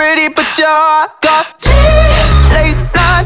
pretty, but you're I got tea late night.